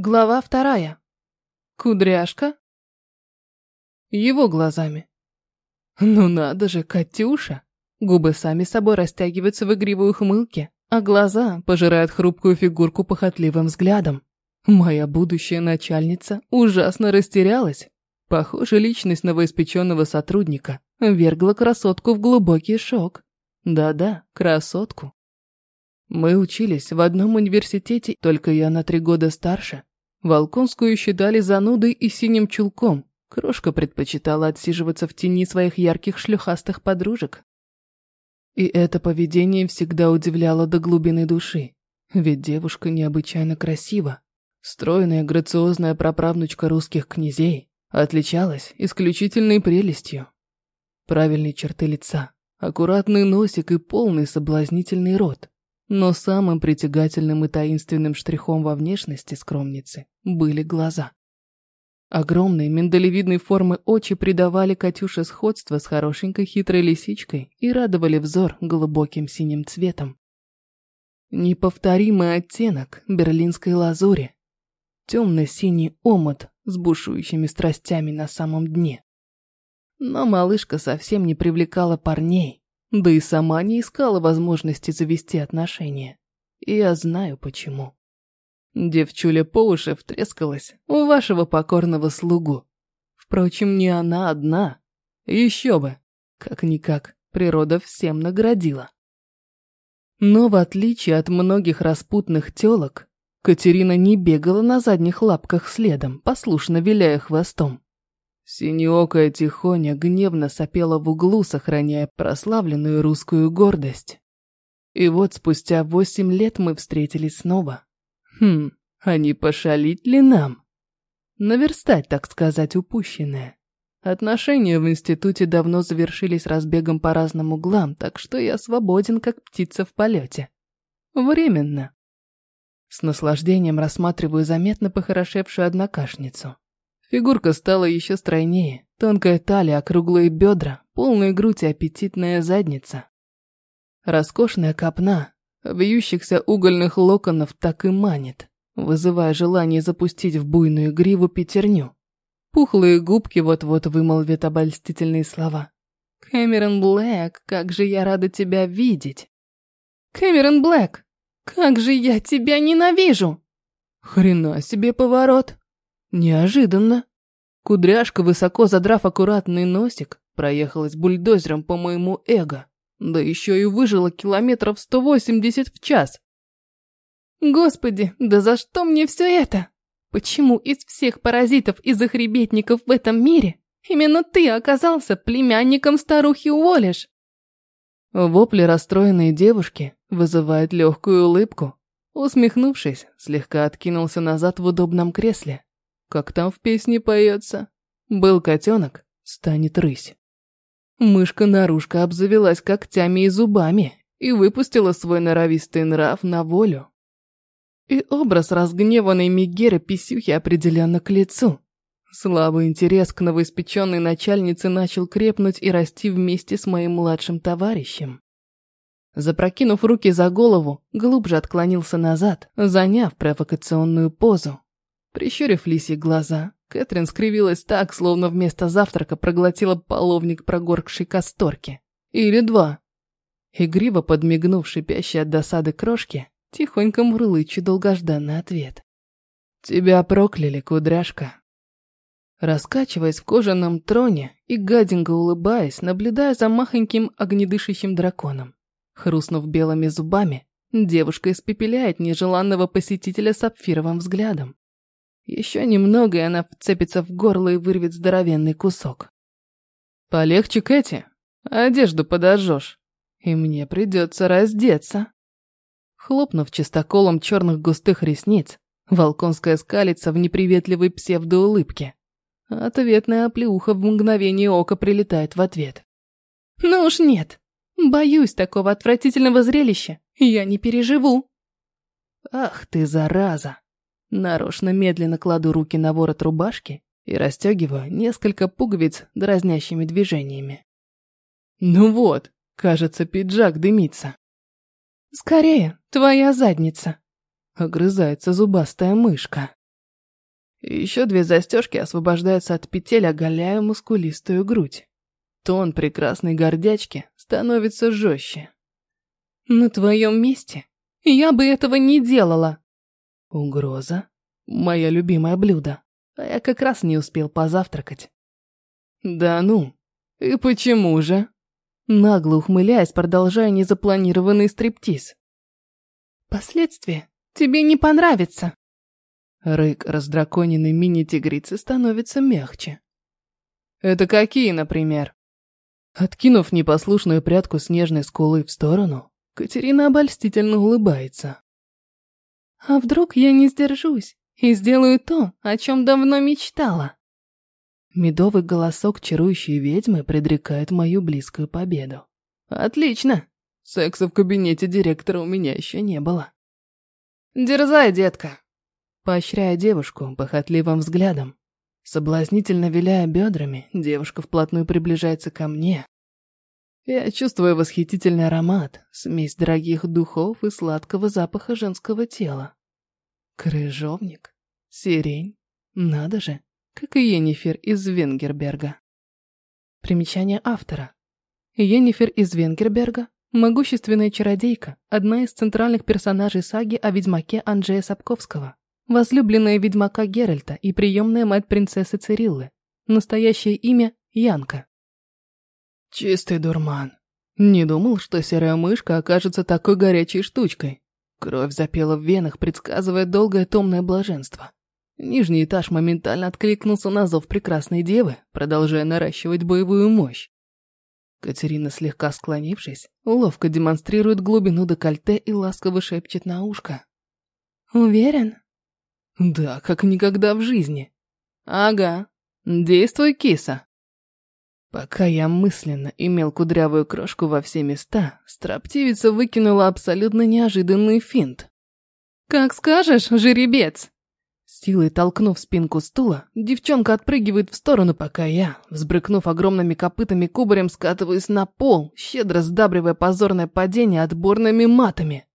Глава вторая. Кудряшка? Его глазами. Ну надо же, Катюша. Губы сами собой растягиваются в игривой ухмылке, а глаза пожирают хрупкую фигурку похотливым взглядом. Моя будущая начальница ужасно растерялась. Похоже, личность новоиспеченного сотрудника вергла красотку в глубокий шок. Да-да, красотку. Мы учились в одном университете, только я на три года старше. Волконскую считали занудой и синим чулком. Крошка предпочитала отсиживаться в тени своих ярких шлюхастых подружек. И это поведение всегда удивляло до глубины души. Ведь девушка необычайно красива. Стройная, грациозная праправнучка русских князей отличалась исключительной прелестью. Правильные черты лица, аккуратный носик и полный соблазнительный рот. Но самым притягательным и таинственным штрихом во внешности скромницы были глаза. Огромные миндалевидной формы очи придавали Катюше сходство с хорошенькой хитрой лисичкой и радовали взор глубоким синим цветом. Неповторимый оттенок берлинской лазури. Темно-синий омут с бушующими страстями на самом дне. Но малышка совсем не привлекала парней, да и сама не искала возможности завести отношения. И я знаю почему. Девчуля по уши втрескалась у вашего покорного слугу. Впрочем, не она одна. Еще бы. Как-никак, природа всем наградила. Но в отличие от многих распутных телок, Катерина не бегала на задних лапках следом, послушно виляя хвостом. Синеокая тихоня гневно сопела в углу, сохраняя прославленную русскую гордость. И вот спустя восемь лет мы встретились снова. Хм, а не пошалить ли нам? Наверстать, так сказать, упущенное. Отношения в институте давно завершились разбегом по разным углам, так что я свободен, как птица в полете. Временно. С наслаждением рассматриваю заметно похорошевшую однокашницу. Фигурка стала еще стройнее. Тонкая талия, округлые бедра, полная грудь и аппетитная задница. Роскошная копна, вьющихся угольных локонов так и манит, вызывая желание запустить в буйную гриву пятерню. Пухлые губки вот-вот вымолвят обольстительные слова. «Кэмерон Блэк, как же я рада тебя видеть!» «Кэмерон Блэк, как же я тебя ненавижу!» «Хрена себе поворот!» Неожиданно. Кудряшка, высоко задрав аккуратный носик, проехалась бульдозером по моему эго, да еще и выжила километров 180 в час. Господи, да за что мне все это? Почему из всех паразитов и захребетников в этом мире именно ты оказался племянником старухи Уоллиш? Вопли расстроенной девушки вызывают легкую улыбку. Усмехнувшись, слегка откинулся назад в удобном кресле. Как там в песне поется? Был котенок, станет рысь. Мышка-нарушка обзавелась когтями и зубами и выпустила свой норовистый нрав на волю. И образ разгневанной Мегеры Писюхи определенно к лицу. Слабый интерес к новоиспеченной начальнице начал крепнуть и расти вместе с моим младшим товарищем. Запрокинув руки за голову, глубже отклонился назад, заняв провокационную позу. Прищурив лисьи глаза, Кэтрин скривилась так, словно вместо завтрака проглотила половник прогоркшей касторки. Или два. Игриво подмигнув шипящей от досады крошки, тихонько мурлычу долгожданный ответ. «Тебя прокляли, кудряшка». Раскачиваясь в кожаном троне и гаденько улыбаясь, наблюдая за махоньким огнедышащим драконом. Хрустнув белыми зубами, девушка испепеляет нежеланного посетителя сапфировым взглядом. Еще немного, и она вцепится в горло и вырвет здоровенный кусок. Полегче, Кэти. Одежду подожжешь. И мне придется раздеться. Хлопнув чистоколом черных густых ресниц, Волконская скалится в неприветливой псевдоулыбке. Ответная оплеуха в мгновение ока прилетает в ответ. «Ну уж нет. Боюсь такого отвратительного зрелища. Я не переживу». «Ах ты, зараза!» Нарочно медленно кладу руки на ворот рубашки и расстегиваю несколько пуговиц дразнящими движениями. Ну вот, кажется, пиджак дымится. «Скорее, твоя задница!» — огрызается зубастая мышка. Еще две застежки освобождаются от петель, оголяя мускулистую грудь. Тон прекрасной гордячки становится жестче. «На твоем месте я бы этого не делала!» Угроза? Мое любимое блюдо. А я как раз не успел позавтракать. «Да ну, и почему же?» Нагло ухмыляясь, продолжая незапланированный стриптиз. «Последствия тебе не понравятся!» Рык раздраконенной мини-тигрицы становится мягче. «Это какие, например?» Откинув непослушную прядку снежной скулы в сторону, Катерина обольстительно улыбается. «А вдруг я не сдержусь и сделаю то, о чем давно мечтала?» Медовый голосок чарующей ведьмы предрекает мою близкую победу. «Отлично! Секса в кабинете директора у меня еще не было». «Дерзай, детка!» Поощряя девушку похотливым взглядом. Соблазнительно виляя бедрами, девушка вплотную приближается ко мне. Я чувствую восхитительный аромат, смесь дорогих духов и сладкого запаха женского тела. Крыжовник, сирень, надо же как и Йеннифер из Венгерберга. Примечание автора. Йеннифер из Венгерберга – могущественная чародейка, одна из центральных персонажей саги о ведьмаке Анджея Сапковского, возлюбленная ведьмака Геральта и приемная мать принцессы Цириллы. Настоящее имя – Янка. Чистый дурман. Не думал, что серая мышка окажется такой горячей штучкой. Кровь запела в венах, предсказывая долгое томное блаженство. Нижний этаж моментально откликнулся на зов прекрасной девы, продолжая наращивать боевую мощь. Катерина, слегка склонившись, ловко демонстрирует глубину декольте и ласково шепчет на ушко. «Уверен?» «Да, как никогда в жизни». «Ага. Действуй, киса». Пока я мысленно имел кудрявую крошку во все места, строптивица выкинула абсолютно неожиданный финт. «Как скажешь, жеребец!» силой толкнув спинку стула, девчонка отпрыгивает в сторону, пока я, взбрыкнув огромными копытами кубарем, скатываюсь на пол, щедро сдабривая позорное падение отборными матами.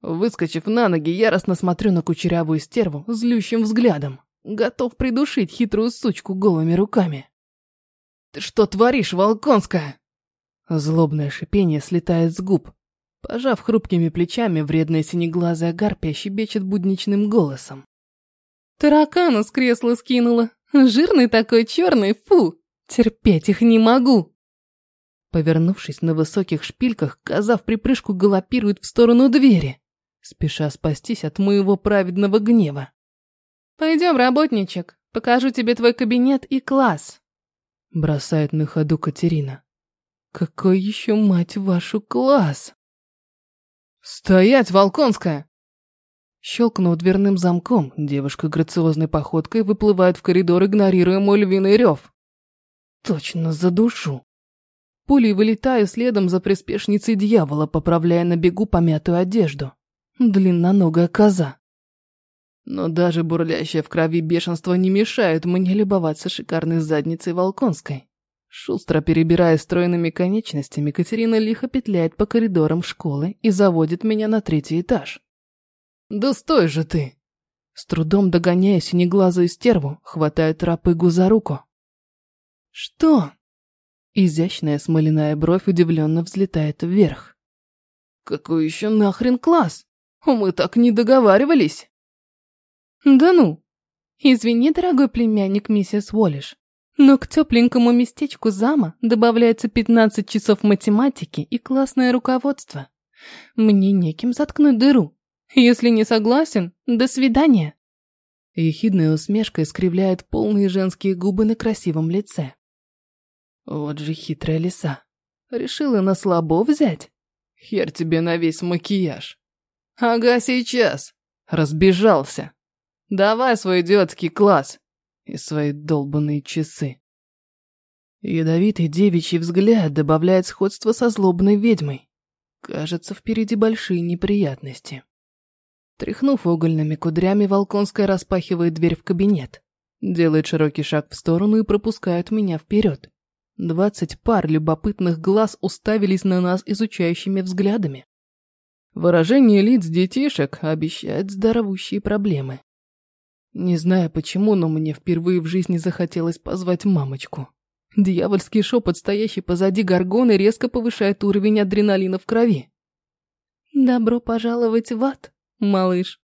Выскочив на ноги, яростно смотрю на кучерявую стерву злющим взглядом, готов придушить хитрую сучку голыми руками. «Ты что творишь, Волконская?» Злобное шипение слетает с губ. Пожав хрупкими плечами, вредная синеглазая гарпия щебечет будничным голосом. Таракана с кресла скинула. Жирный такой черный, фу! Терпеть их не могу!» Повернувшись на высоких шпильках, коза в припрыжку галопирует в сторону двери, спеша спастись от моего праведного гнева. «Пойдем, работничек, покажу тебе твой кабинет и класс», бросает на ходу Катерина. «Какой еще, мать вашу, класс?» «Стоять, Волконская!» Щелкнув дверным замком, девушка грациозной походкой выплывает в коридор, игнорируя мой львиный рев. Точно за душу. Пулей вылетаю следом за приспешницей дьявола, поправляя на бегу помятую одежду. Длинноногая коза. Но даже бурлящее в крови бешенство не мешает мне любоваться шикарной задницей Волконской. Шустро перебирая стройными конечностями, Катерина лихо петляет по коридорам школы и заводит меня на третий этаж. «Да стой же ты!» С трудом догоняя синеглазую стерву, хватает рапыгу за руку. «Что?» Изящная смоляная бровь удивленно взлетает вверх. «Какой еще нахрен класс? Мы так не договаривались!» «Да ну! Извини, дорогой племянник миссис Уоллиш, но к тепленькому местечку зама добавляется 15 часов математики и классное руководство. Мне неким заткнуть дыру, если не согласен, до свидания. Ехидная усмешка искривляет полные женские губы на красивом лице. Вот же хитрая лиса. Решила на слабо взять? Хер тебе на весь макияж. Ага, сейчас. Разбежался. Давай свой идиотский класс и свои долбанные часы. Ядовитый девичий взгляд добавляет сходство со злобной ведьмой. Кажется, впереди большие неприятности. Тряхнув угольными кудрями, Волконская распахивает дверь в кабинет. Делает широкий шаг в сторону и пропускает меня вперед. Двадцать пар любопытных глаз уставились на нас изучающими взглядами. Выражение лиц детишек обещает здоровущие проблемы. Не знаю почему, но мне впервые в жизни захотелось позвать мамочку. Дьявольский шепот, стоящий позади горгоны, резко повышает уровень адреналина в крови. «Добро пожаловать в ад, малыш!»